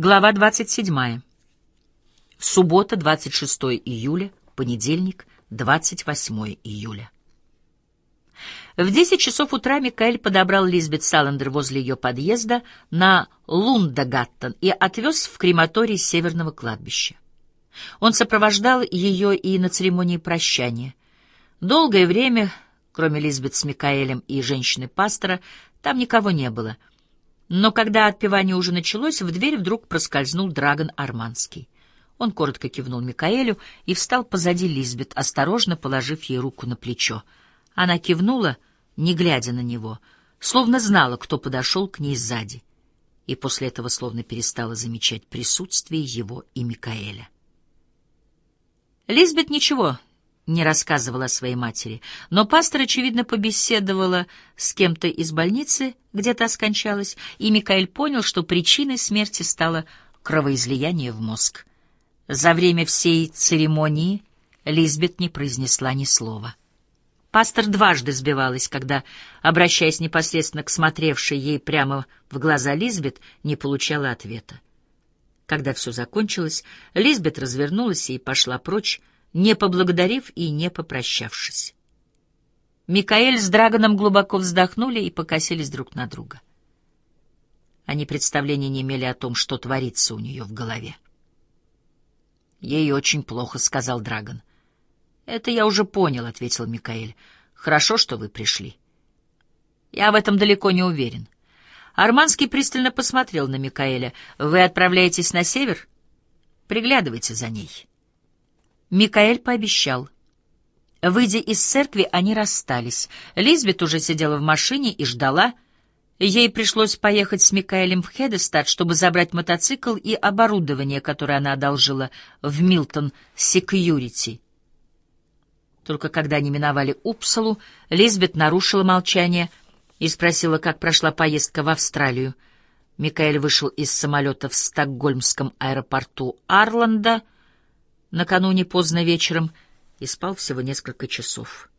Глава 27. Суббота, 26 июля, понедельник, 28 июля. В 10 часов утра Микаэль подобрал Лизбет Саландер возле ее подъезда на Лундагаттен и отвез в крематорий северного кладбища. Он сопровождал ее и на церемонии прощания. Долгое время, кроме Лизбет с Микаэлем и женщины-пастора, там никого не было — но когда отпевание уже началось, в дверь вдруг проскользнул Драгон Арманский. Он коротко кивнул Микаэлю и встал позади Лизбет, осторожно положив ей руку на плечо. Она кивнула, не глядя на него, словно знала, кто подошел к ней сзади, и после этого словно перестала замечать присутствие его и Микаэля. Лизбет ничего не рассказывала о своей матери, но пастор, очевидно, побеседовала с кем-то из больницы, где та скончалась, и Микаэль понял, что причиной смерти стало кровоизлияние в мозг. За время всей церемонии Лизбет не произнесла ни слова. Пастор дважды сбивалась, когда, обращаясь непосредственно к смотревшей ей прямо в глаза Лизбет, не получала ответа. Когда все закончилось, Лизбет развернулась и пошла прочь, не поблагодарив и не попрощавшись. Микаэль с Драгоном глубоко вздохнули и покосились друг на друга. Они представления не имели о том, что творится у нее в голове. «Ей очень плохо», — сказал Драгон. «Это я уже понял», — ответил Микаэль. «Хорошо, что вы пришли». «Я в этом далеко не уверен». Арманский пристально посмотрел на Микаэля. «Вы отправляетесь на север? Приглядывайте за ней». Микаэль пообещал. Выйдя из церкви, они расстались. Лизбет уже сидела в машине и ждала. Ей пришлось поехать с Микаэлем в Хедестад, чтобы забрать мотоцикл и оборудование, которое она одолжила в Милтон Секьюрити. Только когда они миновали Упсалу, Лизбет нарушила молчание и спросила, как прошла поездка в Австралию. Микаэль вышел из самолета в стокгольмском аэропорту Арланда — накануне поздно вечером и спал всего несколько часов.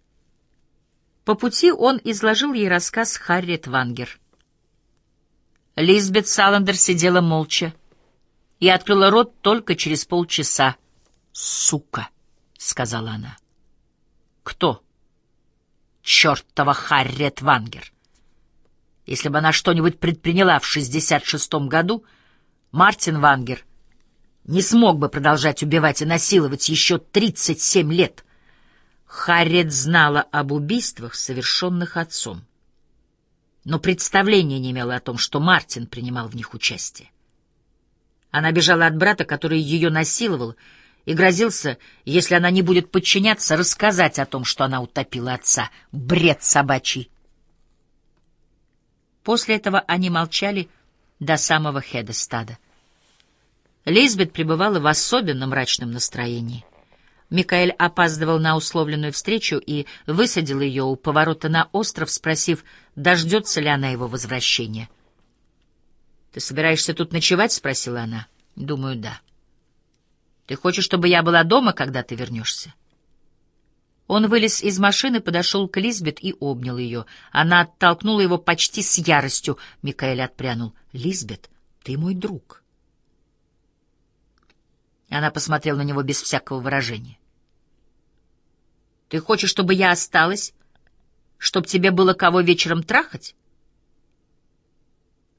По пути он изложил ей рассказ Харриет Вангер. Лизбет Саландер сидела молча и открыла рот только через полчаса. «Сука!» — сказала она. «Кто?» «Чертова Харриет Вангер!» Если бы она что-нибудь предприняла в шестьдесят шестом году, Мартин Вангер не смог бы продолжать убивать и насиловать еще 37 лет. Харриет знала об убийствах, совершенных отцом, но представления не имела о том, что Мартин принимал в них участие. Она бежала от брата, который ее насиловал, и грозился, если она не будет подчиняться, рассказать о том, что она утопила отца. Бред собачий! После этого они молчали до самого Хедестада. Лизбет пребывала в особенно мрачном настроении. Микаэль опаздывал на условленную встречу и высадил ее у поворота на остров, спросив, дождется ли она его возвращения. «Ты собираешься тут ночевать?» — спросила она. «Думаю, да». «Ты хочешь, чтобы я была дома, когда ты вернешься?» Он вылез из машины, подошел к Лизбет и обнял ее. Она оттолкнула его почти с яростью. Микаэль отпрянул. «Лизбет, ты мой друг». Она посмотрела на него без всякого выражения. «Ты хочешь, чтобы я осталась? Чтоб тебе было кого вечером трахать?»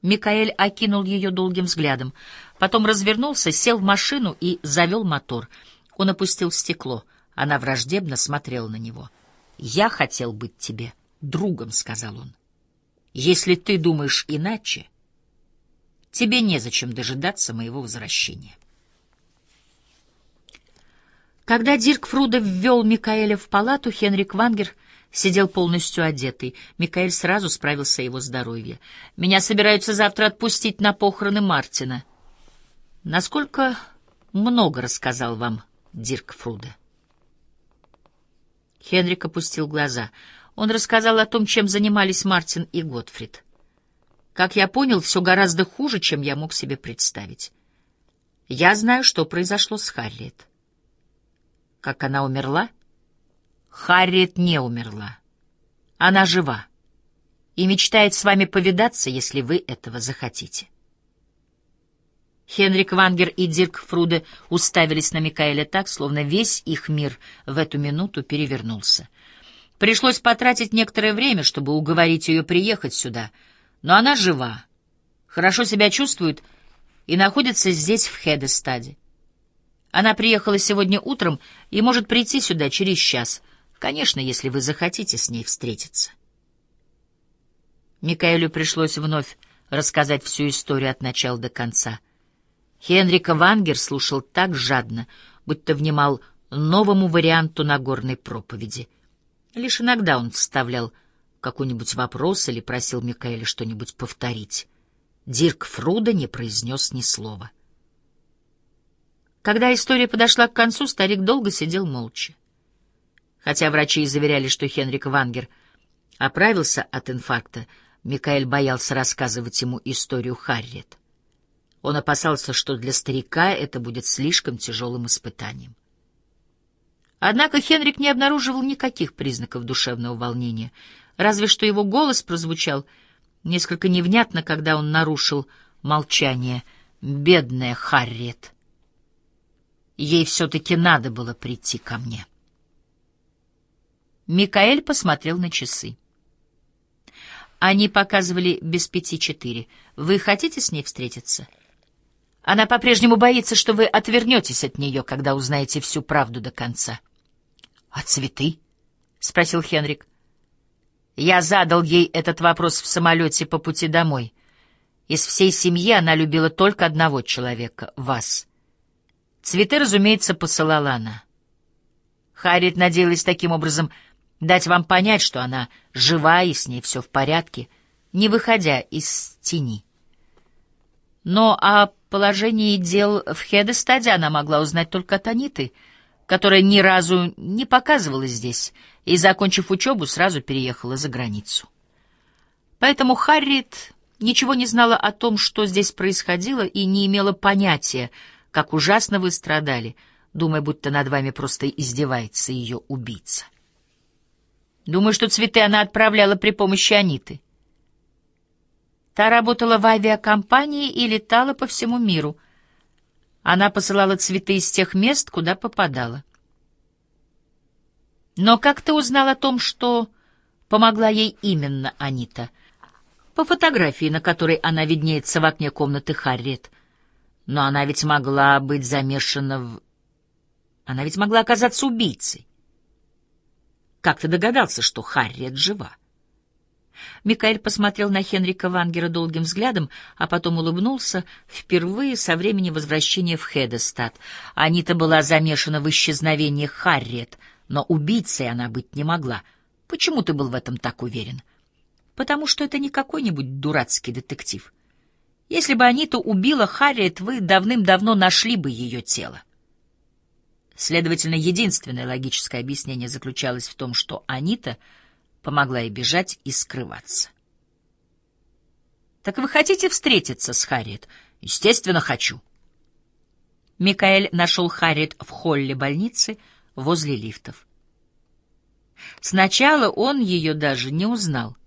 Микаэль окинул ее долгим взглядом, потом развернулся, сел в машину и завел мотор. Он опустил стекло. Она враждебно смотрела на него. «Я хотел быть тебе другом», — сказал он. «Если ты думаешь иначе, тебе незачем дожидаться моего возвращения». Когда Дирк Фруда ввел Микаэля в палату, Хенрик Вангер сидел полностью одетый. Микаэль сразу справился о его здоровье. «Меня собираются завтра отпустить на похороны Мартина». «Насколько много рассказал вам Дирк Фруда?» Хенрик опустил глаза. Он рассказал о том, чем занимались Мартин и Готфрид. Как я понял, все гораздо хуже, чем я мог себе представить. Я знаю, что произошло с Харриет. Как она умерла? Харриет не умерла. Она жива и мечтает с вами повидаться, если вы этого захотите. Хенрик Вангер и Дирк Фруде уставились на Микаэля так, словно весь их мир в эту минуту перевернулся. Пришлось потратить некоторое время, чтобы уговорить ее приехать сюда, но она жива, хорошо себя чувствует и находится здесь, в Хедестаде. Она приехала сегодня утром и может прийти сюда через час, конечно, если вы захотите с ней встретиться. Микаэлю пришлось вновь рассказать всю историю от начала до конца — Хенрика Вангер слушал так жадно, будто внимал новому варианту Нагорной проповеди. Лишь иногда он вставлял какой-нибудь вопрос или просил Микаэля что-нибудь повторить. Дирк Фруда не произнес ни слова. Когда история подошла к концу, старик долго сидел молча. Хотя врачи и заверяли, что Хенрик Вангер оправился от инфаркта, Микаэль боялся рассказывать ему историю Харриет. Он опасался, что для старика это будет слишком тяжелым испытанием. Однако Хенрик не обнаруживал никаких признаков душевного волнения, разве что его голос прозвучал несколько невнятно, когда он нарушил молчание. «Бедная Харриет! Ей все-таки надо было прийти ко мне». Микаэль посмотрел на часы. Они показывали без пяти четыре. «Вы хотите с ней встретиться?» Она по-прежнему боится, что вы отвернетесь от нее, когда узнаете всю правду до конца. — А цветы? — спросил Хенрик. Я задал ей этот вопрос в самолете по пути домой. Из всей семьи она любила только одного человека — вас. Цветы, разумеется, посылала она. Харриет надеялась таким образом дать вам понять, что она жива и с ней все в порядке, не выходя из тени. Но о положении дел в Хедестаде она могла узнать только от Аниты, которая ни разу не показывалась здесь и, закончив учебу, сразу переехала за границу. Поэтому Харриет ничего не знала о том, что здесь происходило, и не имела понятия, как ужасно вы страдали, думая, будто над вами просто издевается ее убийца. Думаю, что цветы она отправляла при помощи Аниты. Та работала в авиакомпании и летала по всему миру. Она посылала цветы из тех мест, куда попадала. Но как ты узнал о том, что помогла ей именно Анита? По фотографии, на которой она виднеется в окне комнаты Харриет. Но она ведь могла быть замешана в... Она ведь могла оказаться убийцей. Как ты догадался, что Харриет жива? Микаэль посмотрел на Хенрика Вангера долгим взглядом, а потом улыбнулся впервые со времени возвращения в Хедестад. Анита была замешана в исчезновении Харриет, но убийцей она быть не могла. Почему ты был в этом так уверен? Потому что это не какой-нибудь дурацкий детектив. Если бы Анита убила Харриет, вы давным-давно нашли бы ее тело. Следовательно, единственное логическое объяснение заключалось в том, что Анита — помогла ей бежать и скрываться. «Так вы хотите встретиться с Харриет?» «Естественно, хочу». Микаэль нашел Харриет в холле больницы возле лифтов. Сначала он ее даже не узнал.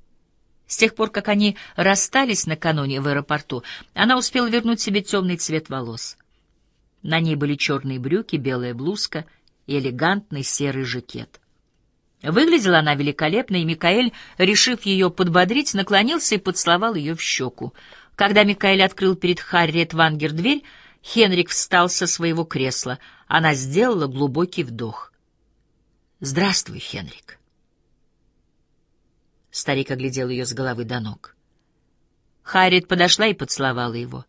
С тех пор, как они расстались накануне в аэропорту, она успела вернуть себе темный цвет волос. На ней были черные брюки, белая блузка и элегантный серый жакет. Выглядела она великолепно, и Микаэль, решив ее подбодрить, наклонился и поцеловал ее в щеку. Когда Микаэль открыл перед Харриет Вангер дверь, Хенрик встал со своего кресла. Она сделала глубокий вдох. «Здравствуй, Хенрик». Старик оглядел ее с головы до ног. Харриет подошла и поцеловала его.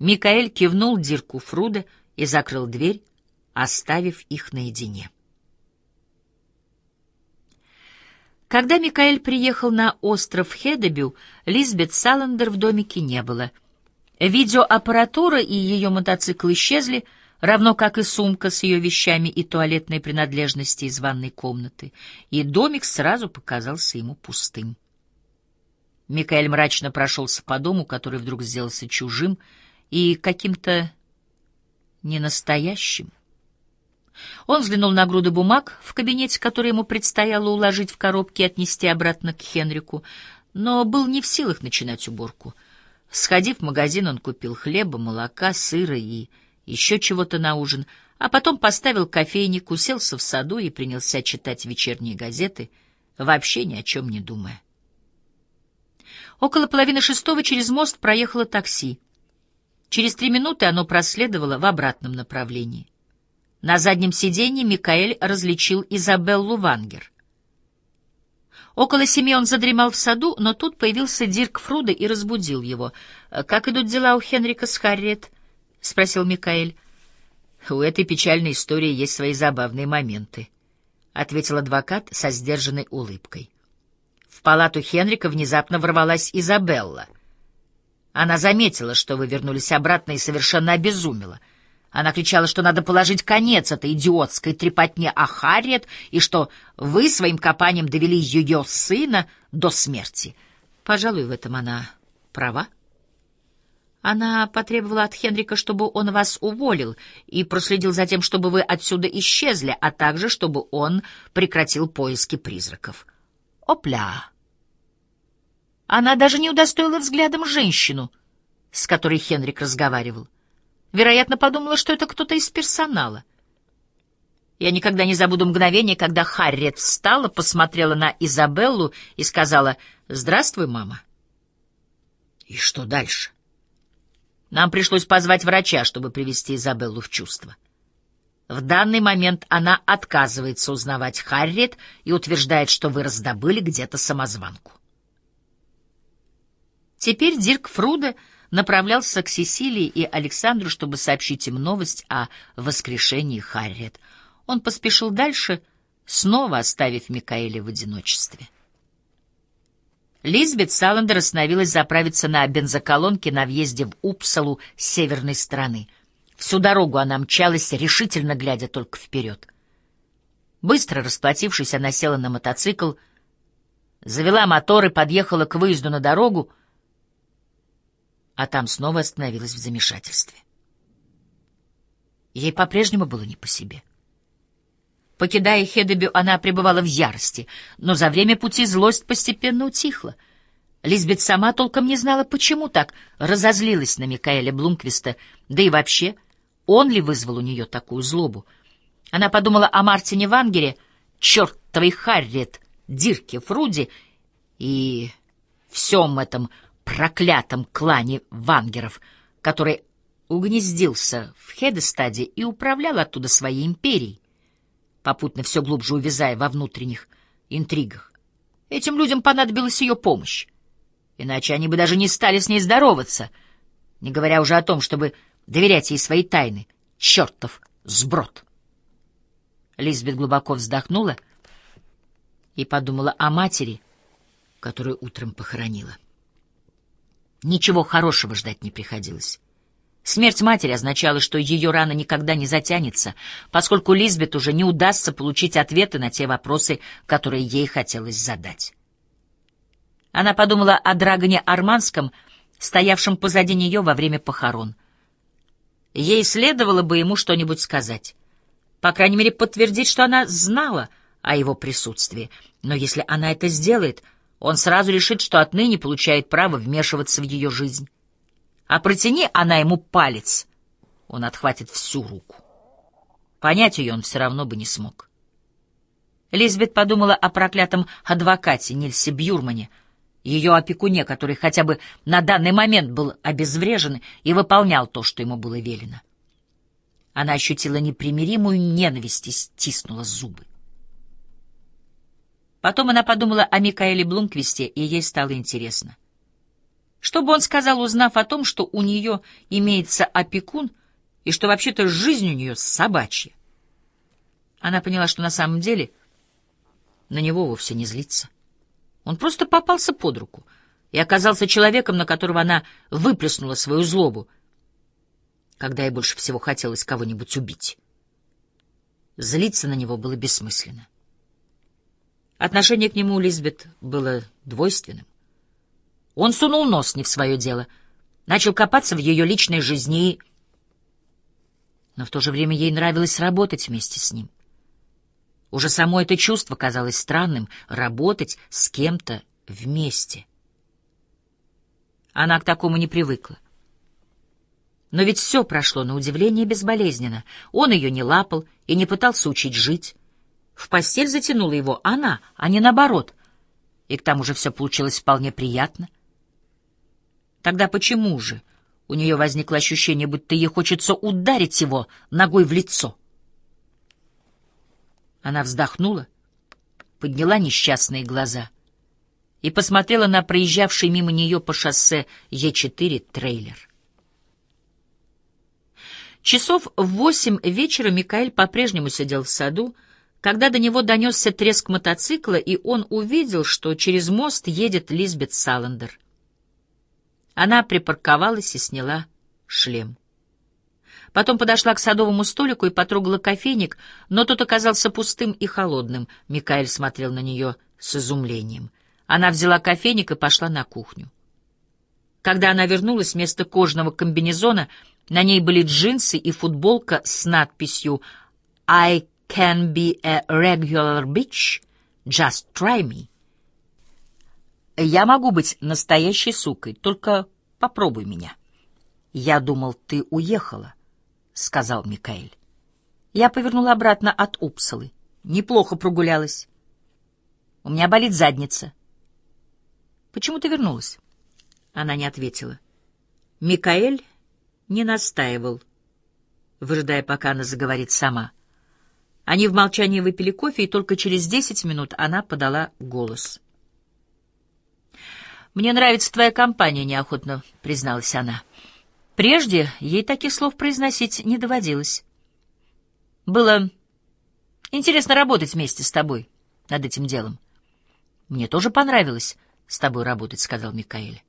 Микаэль кивнул Дирку Фруда и закрыл дверь, оставив их наедине. Когда Микаэль приехал на остров Хедебю, Лизбет Саландер в домике не было. Видеоаппаратура и ее мотоцикл исчезли, равно как и сумка с ее вещами и туалетные принадлежности из ванной комнаты, и домик сразу показался ему пустым. Микаэль мрачно прошелся по дому, который вдруг сделался чужим и каким-то ненастоящим. Он взглянул на груды бумаг в кабинете, которые ему предстояло уложить в коробки и отнести обратно к Хенрику, но был не в силах начинать уборку. Сходив в магазин, он купил хлеба, молока, сыра и еще чего-то на ужин, а потом поставил кофейник, уселся в саду и принялся читать вечерние газеты, вообще ни о чем не думая. Около половины шестого через мост проехало такси. Через три минуты оно проследовало в обратном направлении. На заднем сиденье Микаэль различил Изабеллу Вангер. Около семи он задремал в саду, но тут появился Дирк Фруда и разбудил его. «Как идут дела у Хенрика с Харриет?» — спросил Микаэль. «У этой печальной истории есть свои забавные моменты», — ответил адвокат со сдержанной улыбкой. В палату Хенрика внезапно ворвалась Изабелла. Она заметила, что вы вернулись обратно, и совершенно обезумела. Она кричала, что надо положить конец этой идиотской трепотне о Харриет и что вы своим копанием довели ее сына до смерти. Пожалуй, в этом она права. Она потребовала от Хенрика, чтобы он вас уволил и проследил за тем, чтобы вы отсюда исчезли, а также чтобы он прекратил поиски призраков. Опля! Она даже не удостоила взглядом женщину, с которой Хенрик разговаривал. Вероятно, подумала, что это кто-то из персонала. Я никогда не забуду мгновение, когда Харриет встала, посмотрела на Изабеллу и сказала «Здравствуй, мама». И что дальше? Нам пришлось позвать врача, чтобы привести Изабеллу в чувство. В данный момент она отказывается узнавать Харриет и утверждает, что вы раздобыли где-то самозванку. Теперь Дирк Фруда направлялся к Сесилии и Александру, чтобы сообщить им новость о воскрешении Харриет. Он поспешил дальше, снова оставив Микаэля в одиночестве. Лизбет Саландер остановилась заправиться на бензоколонке на въезде в Упсалу с северной стороны — Всю дорогу она мчалась, решительно глядя только вперед. Быстро расплатившись, она села на мотоцикл, завела мотор и подъехала к выезду на дорогу, а там снова остановилась в замешательстве. Ей по-прежнему было не по себе. Покидая Хедебю, она пребывала в ярости, но за время пути злость постепенно утихла. Лизбет сама толком не знала, почему так разозлилась на Микаэля Блумквиста, да и вообще — он ли вызвал у нее такую злобу? Она подумала о Мартине Вангере, чертовой Харриет, Дирке Фруди и всем этом проклятом клане Вангеров, который угнездился в Хедестаде и управлял оттуда своей империей, попутно все глубже увязая во внутренних интригах. Этим людям понадобилась ее помощь, иначе они бы даже не стали с ней здороваться, не говоря уже о том, чтобы доверять ей свои тайны. Чертов сброд! Лизбет глубоко вздохнула и подумала о матери, которую утром похоронила. Ничего хорошего ждать не приходилось. Смерть матери означала, что ее рана никогда не затянется, поскольку Лизбет уже не удастся получить ответы на те вопросы, которые ей хотелось задать. Она подумала о Драгоне Арманском, стоявшем позади нее во время похорон — Ей следовало бы ему что-нибудь сказать. По крайней мере, подтвердить, что она знала о его присутствии. Но если она это сделает, он сразу решит, что отныне получает право вмешиваться в ее жизнь. А протяни она ему палец, он отхватит всю руку. Понять ее он все равно бы не смог. Лизбет подумала о проклятом адвокате Нильсе Бьюрмане — ее опекуне, который хотя бы на данный момент был обезврежен и выполнял то, что ему было велено. Она ощутила непримиримую ненависть и стиснула зубы. Потом она подумала о Микаэле Блумквисте, и ей стало интересно. Что бы он сказал, узнав о том, что у нее имеется опекун, и что вообще-то жизнь у нее собачья? Она поняла, что на самом деле на него вовсе не злится. Он просто попался под руку и оказался человеком, на которого она выплеснула свою злобу, когда ей больше всего хотелось кого-нибудь убить. Злиться на него было бессмысленно. Отношение к нему у Лизбет было двойственным. Он сунул нос не в свое дело, начал копаться в ее личной жизни и... Но в то же время ей нравилось работать вместе с ним. Уже само это чувство казалось странным — работать с кем-то вместе. Она к такому не привыкла. Но ведь все прошло на удивление безболезненно. Он ее не лапал и не пытался учить жить. В постель затянула его она, а не наоборот. И к тому же все получилось вполне приятно. Тогда почему же у нее возникло ощущение, будто ей хочется ударить его ногой в лицо? Она вздохнула, подняла несчастные глаза и посмотрела на проезжавший мимо нее по шоссе Е4 трейлер. Часов в восемь вечера Микаэль по-прежнему сидел в саду, когда до него донесся треск мотоцикла, и он увидел, что через мост едет Лизбет Саландер. Она припарковалась и сняла шлем. Потом подошла к садовому столику и потрогала кофейник, но тот оказался пустым и холодным. Микаэль смотрел на нее с изумлением. Она взяла кофейник и пошла на кухню. Когда она вернулась, вместо кожаного комбинезона на ней были джинсы и футболка с надписью «I can be a regular bitch, just try me». «Я могу быть настоящей сукой, только попробуй меня». «Я думал, ты уехала», — сказал Микаэль. Я повернула обратно от Упсалы. Неплохо прогулялась. У меня болит задница. «Почему ты вернулась?» Она не ответила. Микаэль не настаивал, выжидая, пока она заговорит сама. Они в молчании выпили кофе, и только через десять минут она подала голос. «Мне нравится твоя компания», — неохотно призналась она. Прежде ей таких слов произносить не доводилось. «Было интересно работать вместе с тобой над этим делом». «Мне тоже понравилось с тобой работать», — сказал Микаэль.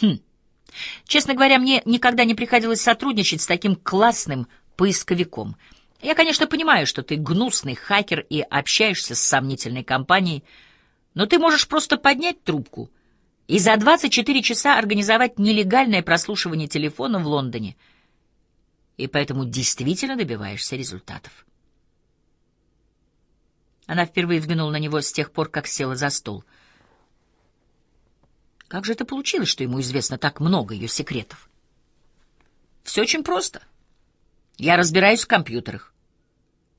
«Хм». Честно говоря, мне никогда не приходилось сотрудничать с таким классным поисковиком. Я, конечно, понимаю, что ты гнусный хакер и общаешься с сомнительной компанией, но ты можешь просто поднять трубку и за 24 часа организовать нелегальное прослушивание телефона в Лондоне, и поэтому действительно добиваешься результатов. Она впервые взглянула на него с тех пор, как села за стол — как же это получилось, что ему известно так много ее секретов? Все очень просто. Я разбираюсь в компьютерах.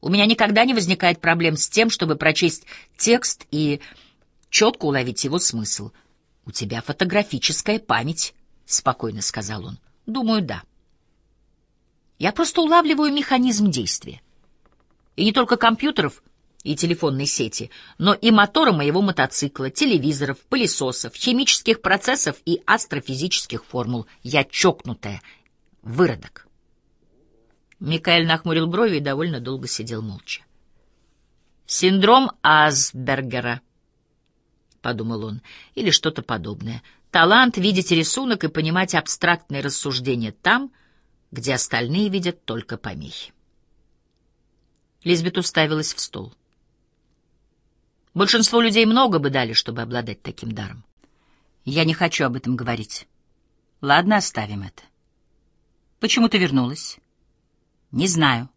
У меня никогда не возникает проблем с тем, чтобы прочесть текст и четко уловить его смысл. У тебя фотографическая память, — спокойно сказал он. Думаю, да. Я просто улавливаю механизм действия. И не только компьютеров, и телефонной сети, но и мотора моего мотоцикла, телевизоров, пылесосов, химических процессов и астрофизических формул. Я чокнутая. Выродок. Микаэль нахмурил брови и довольно долго сидел молча. «Синдром Асбергера», — подумал он, — или что-то подобное. Талант видеть рисунок и понимать абстрактные рассуждения там, где остальные видят только помехи. Лизбет уставилась в стол. — Большинство людей много бы дали, чтобы обладать таким даром. Я не хочу об этом говорить. Ладно, оставим это. Почему ты вернулась? Не знаю.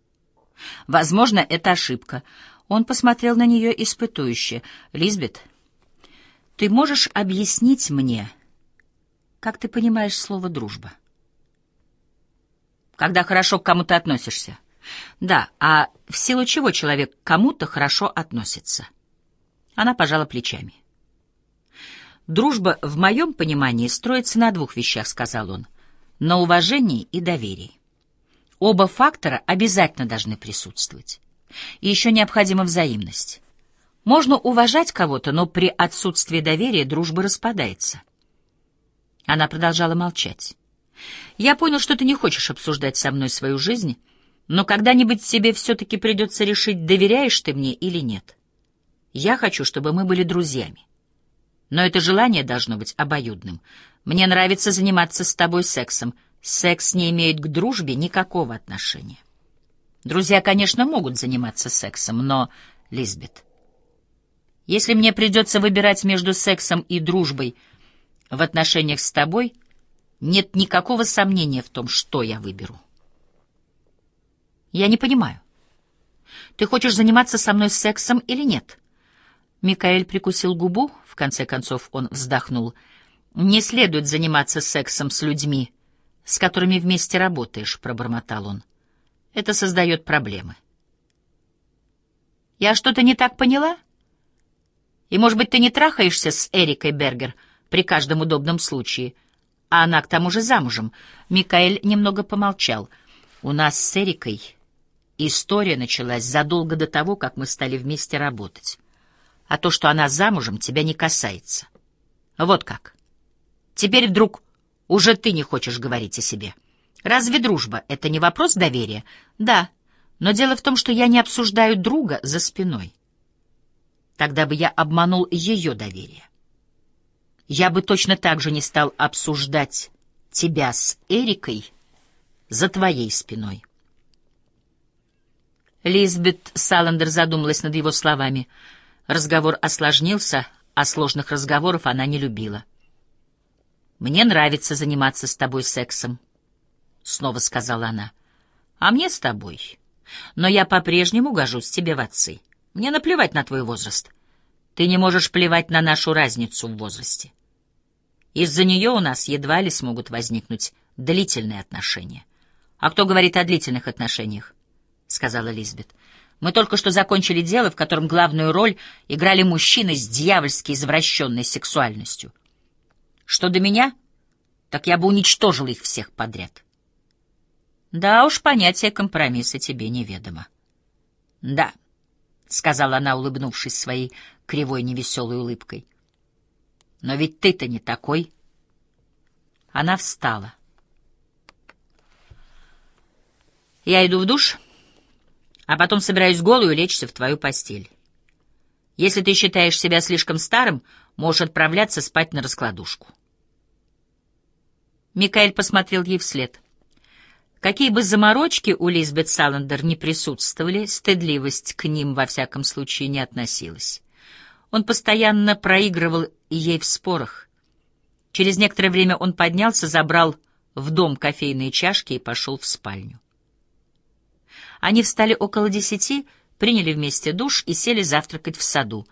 Возможно, это ошибка. Он посмотрел на нее испытующе. Лизбет, ты можешь объяснить мне, как ты понимаешь слово «дружба»? Когда хорошо к кому-то относишься. Да, а в силу чего человек к кому-то хорошо относится? — она пожала плечами. «Дружба, в моем понимании, строится на двух вещах», — сказал он. «На уважении и доверии. Оба фактора обязательно должны присутствовать. И еще необходима взаимность. Можно уважать кого-то, но при отсутствии доверия дружба распадается». Она продолжала молчать. «Я понял, что ты не хочешь обсуждать со мной свою жизнь, но когда-нибудь тебе все-таки придется решить, доверяешь ты мне или нет. Я хочу, чтобы мы были друзьями. Но это желание должно быть обоюдным. Мне нравится заниматься с тобой сексом. Секс не имеет к дружбе никакого отношения. Друзья, конечно, могут заниматься сексом, но... Лизбет, если мне придется выбирать между сексом и дружбой в отношениях с тобой, нет никакого сомнения в том, что я выберу. Я не понимаю. Ты хочешь заниматься со мной сексом или нет? — Микаэль прикусил губу, в конце концов он вздохнул. «Не следует заниматься сексом с людьми, с которыми вместе работаешь», — пробормотал он. «Это создает проблемы». «Я что-то не так поняла?» «И, может быть, ты не трахаешься с Эрикой Бергер при каждом удобном случае?» А она к тому же замужем. Микаэль немного помолчал. «У нас с Эрикой история началась задолго до того, как мы стали вместе работать. А то, что она замужем, тебя не касается. Вот как. Теперь вдруг уже ты не хочешь говорить о себе. Разве дружба — это не вопрос доверия? Да, но дело в том, что я не обсуждаю друга за спиной. Тогда бы я обманул ее доверие. Я бы точно так же не стал обсуждать тебя с Эрикой за твоей спиной. Лизбет Саландер задумалась над его словами. Разговор осложнился, а сложных разговоров она не любила. «Мне нравится заниматься с тобой сексом», — снова сказала она. «А мне с тобой. Но я по-прежнему гожусь тебе в отцы. Мне наплевать на твой возраст. Ты не можешь плевать на нашу разницу в возрасте. Из-за нее у нас едва ли смогут возникнуть длительные отношения. А кто говорит о длительных отношениях? — сказала Лизбет. Мы только что закончили дело, в котором главную роль играли мужчины с дьявольски извращенной сексуальностью. Что до меня, так я бы уничтожил их всех подряд. Да уж, понятие компромисса тебе неведомо. Да, — сказала она, улыбнувшись своей кривой невеселой улыбкой. Но ведь ты-то не такой. Она встала. Я иду в душ, а потом собираюсь голую лечься в твою постель. Если ты считаешь себя слишком старым, можешь отправляться спать на раскладушку. Микаэль посмотрел ей вслед. Какие бы заморочки у Лизбет Саландер не присутствовали, стыдливость к ним во всяком случае не относилась. Он постоянно проигрывал ей в спорах. Через некоторое время он поднялся, забрал в дом кофейные чашки и пошел в спальню. Они встали около десяти, приняли вместе душ и сели завтракать в саду.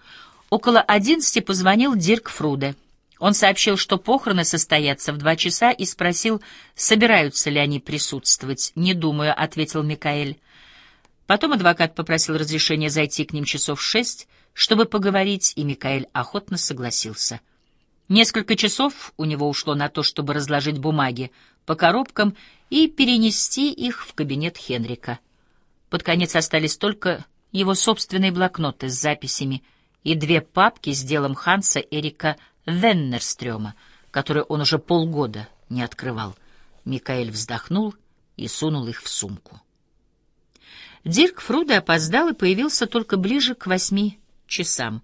Около одиннадцати позвонил Дирк Фруде — он сообщил, что похороны состоятся в два часа, и спросил, собираются ли они присутствовать. «Не думаю», — ответил Микаэль. Потом адвокат попросил разрешения зайти к ним часов в шесть, чтобы поговорить, и Микаэль охотно согласился. Несколько часов у него ушло на то, чтобы разложить бумаги по коробкам и перенести их в кабинет Хенрика. Под конец остались только его собственные блокноты с записями и две папки с делом Ханса Эрика Веннерстрёма, который он уже полгода не открывал. Микаэль вздохнул и сунул их в сумку. Дирк Фруде опоздал и появился только ближе к восьми часам.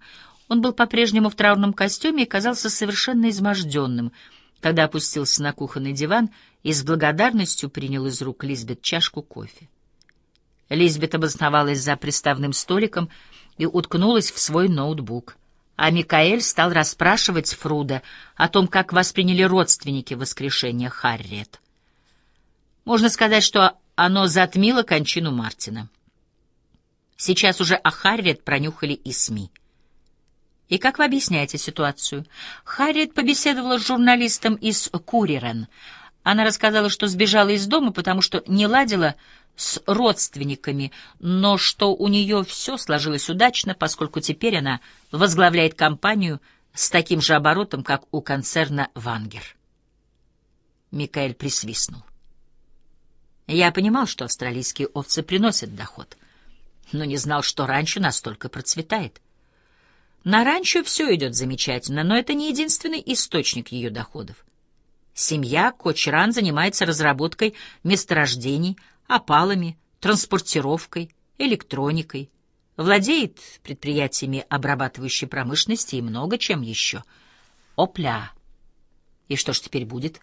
Он был по-прежнему в траурном костюме и казался совершенно изможденным, когда опустился на кухонный диван и с благодарностью принял из рук Лизбет чашку кофе. Лизбет обосновалась за приставным столиком и уткнулась в свой ноутбук — а Микаэль стал расспрашивать Фруда о том, как восприняли родственники воскрешения Харриет. Можно сказать, что оно затмило кончину Мартина. Сейчас уже о Харриет пронюхали и СМИ. И как вы объясняете ситуацию? Харриет побеседовала с журналистом из Курирен. Она рассказала, что сбежала из дома, потому что не ладила с родственниками, но что у нее все сложилось удачно, поскольку теперь она возглавляет компанию с таким же оборотом, как у концерна «Вангер». Микаэль присвистнул. Я понимал, что австралийские овцы приносят доход, но не знал, что ранчо настолько процветает. На ранчо все идет замечательно, но это не единственный источник ее доходов. Семья Кочран занимается разработкой месторождений, опалами, транспортировкой, электроникой, владеет предприятиями обрабатывающей промышленности и много чем еще. Опля! И что ж теперь будет?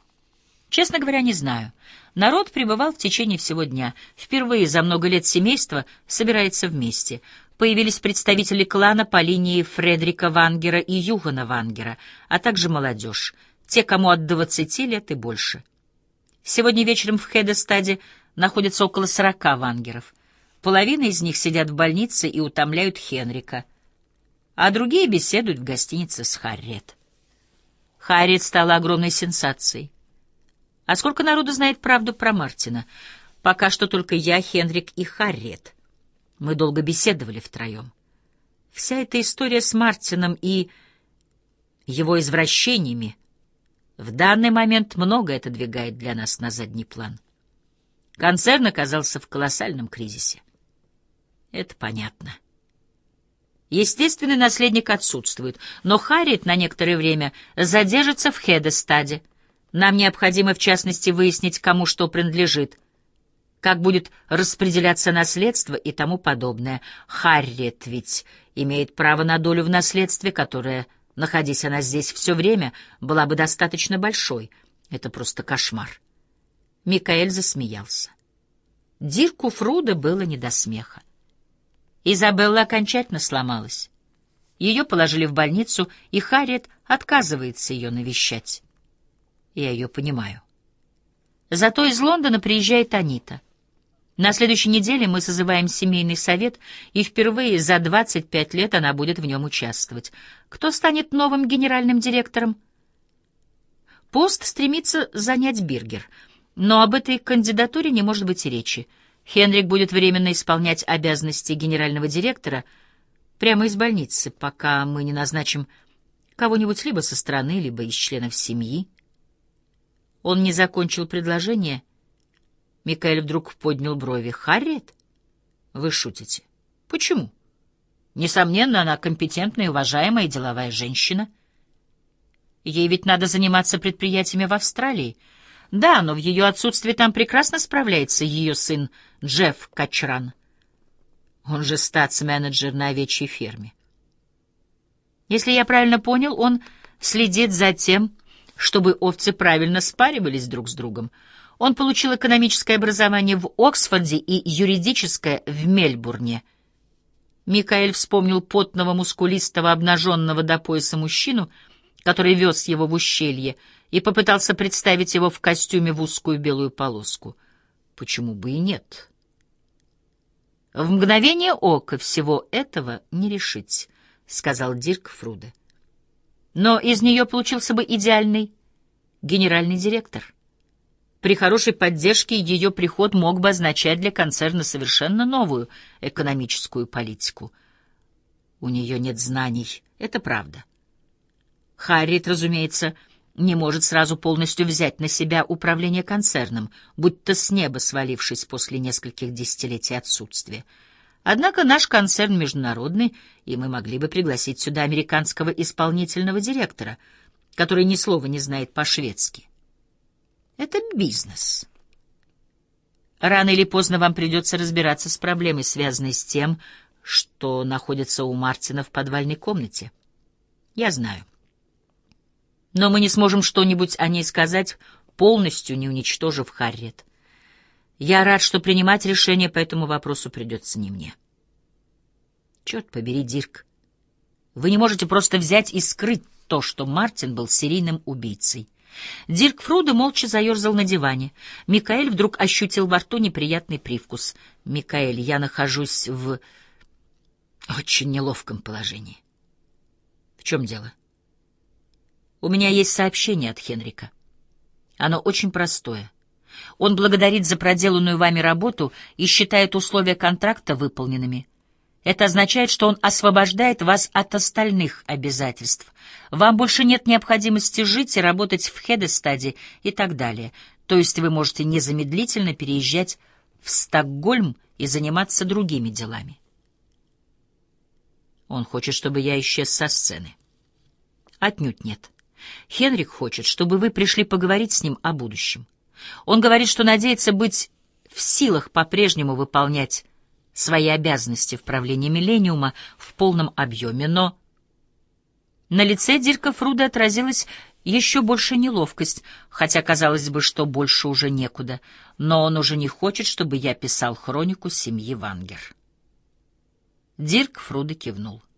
Честно говоря, не знаю. Народ пребывал в течение всего дня. Впервые за много лет семейство собирается вместе. Появились представители клана по линии Фредрика Вангера и Югана Вангера, а также молодежь, те, кому от 20 лет и больше. Сегодня вечером в Хедестаде находится около сорока вангеров. Половина из них сидят в больнице и утомляют Хенрика, а другие беседуют в гостинице с Харрет. Харриет стала огромной сенсацией. А сколько народу знает правду про Мартина? Пока что только я, Хенрик и Харриет. Мы долго беседовали втроем. Вся эта история с Мартином и его извращениями в данный момент много это двигает для нас на задний план. Концерн оказался в колоссальном кризисе. Это понятно. Естественный наследник отсутствует, но Харриет на некоторое время задержится в Хедестаде. Нам необходимо, в частности, выяснить, кому что принадлежит, как будет распределяться наследство и тому подобное. Харриет ведь имеет право на долю в наследстве, которое, находясь она здесь все время, была бы достаточно большой. Это просто кошмар. Микаэль засмеялся. Дирку Фруда было не до смеха. Изабелла окончательно сломалась. Ее положили в больницу, и Харриет отказывается ее навещать. Я ее понимаю. Зато из Лондона приезжает Анита. На следующей неделе мы созываем семейный совет, и впервые за 25 лет она будет в нем участвовать. Кто станет новым генеральным директором? Пост стремится занять Биргер, но об этой кандидатуре не может быть и речи — Хенрик будет временно исполнять обязанности генерального директора прямо из больницы, пока мы не назначим кого-нибудь либо со стороны, либо из членов семьи. Он не закончил предложение. Микаэль вдруг поднял брови. «Харриет? Вы шутите. Почему? Несомненно, она компетентная уважаемая деловая женщина. Ей ведь надо заниматься предприятиями в Австралии — да, но в ее отсутствие там прекрасно справляется ее сын Джефф Качран. Он же статс-менеджер на овечьей ферме. Если я правильно понял, он следит за тем, чтобы овцы правильно спаривались друг с другом. Он получил экономическое образование в Оксфорде и юридическое в Мельбурне. Микаэль вспомнил потного, мускулистого, обнаженного до пояса мужчину, который вез его в ущелье, и попытался представить его в костюме в узкую белую полоску. Почему бы и нет? В мгновение ока всего этого не решить, — сказал Дирк Фруде. Но из нее получился бы идеальный генеральный директор. При хорошей поддержке ее приход мог бы означать для концерна совершенно новую экономическую политику. У нее нет знаний, это правда. Харриет, разумеется, — не может сразу полностью взять на себя управление концерном, будто с неба свалившись после нескольких десятилетий отсутствия. Однако наш концерн международный, и мы могли бы пригласить сюда американского исполнительного директора, который ни слова не знает по-шведски. Это бизнес. Рано или поздно вам придется разбираться с проблемой, связанной с тем, что находится у Мартина в подвальной комнате. Я знаю. Но мы не сможем что-нибудь о ней сказать, полностью не уничтожив Харриет. Я рад, что принимать решение по этому вопросу придется не мне. Черт побери, Дирк. Вы не можете просто взять и скрыть то, что Мартин был серийным убийцей. Дирк Фруда молча заерзал на диване. Микаэль вдруг ощутил во рту неприятный привкус. «Микаэль, я нахожусь в очень неловком положении». «В чем дело?» У меня есть сообщение от Хенрика. Оно очень простое. Он благодарит за проделанную вами работу и считает условия контракта выполненными. Это означает, что он освобождает вас от остальных обязательств. Вам больше нет необходимости жить и работать в Хедестаде и так далее. То есть вы можете незамедлительно переезжать в Стокгольм и заниматься другими делами. Он хочет, чтобы я исчез со сцены. Отнюдь нет. Хенрик хочет, чтобы вы пришли поговорить с ним о будущем. Он говорит, что надеется быть в силах по-прежнему выполнять свои обязанности в правлении Миллениума в полном объеме, но... На лице Дирка Фруда отразилась еще больше неловкость, хотя казалось бы, что больше уже некуда, но он уже не хочет, чтобы я писал хронику семьи Вангер. Дирк Фруда кивнул.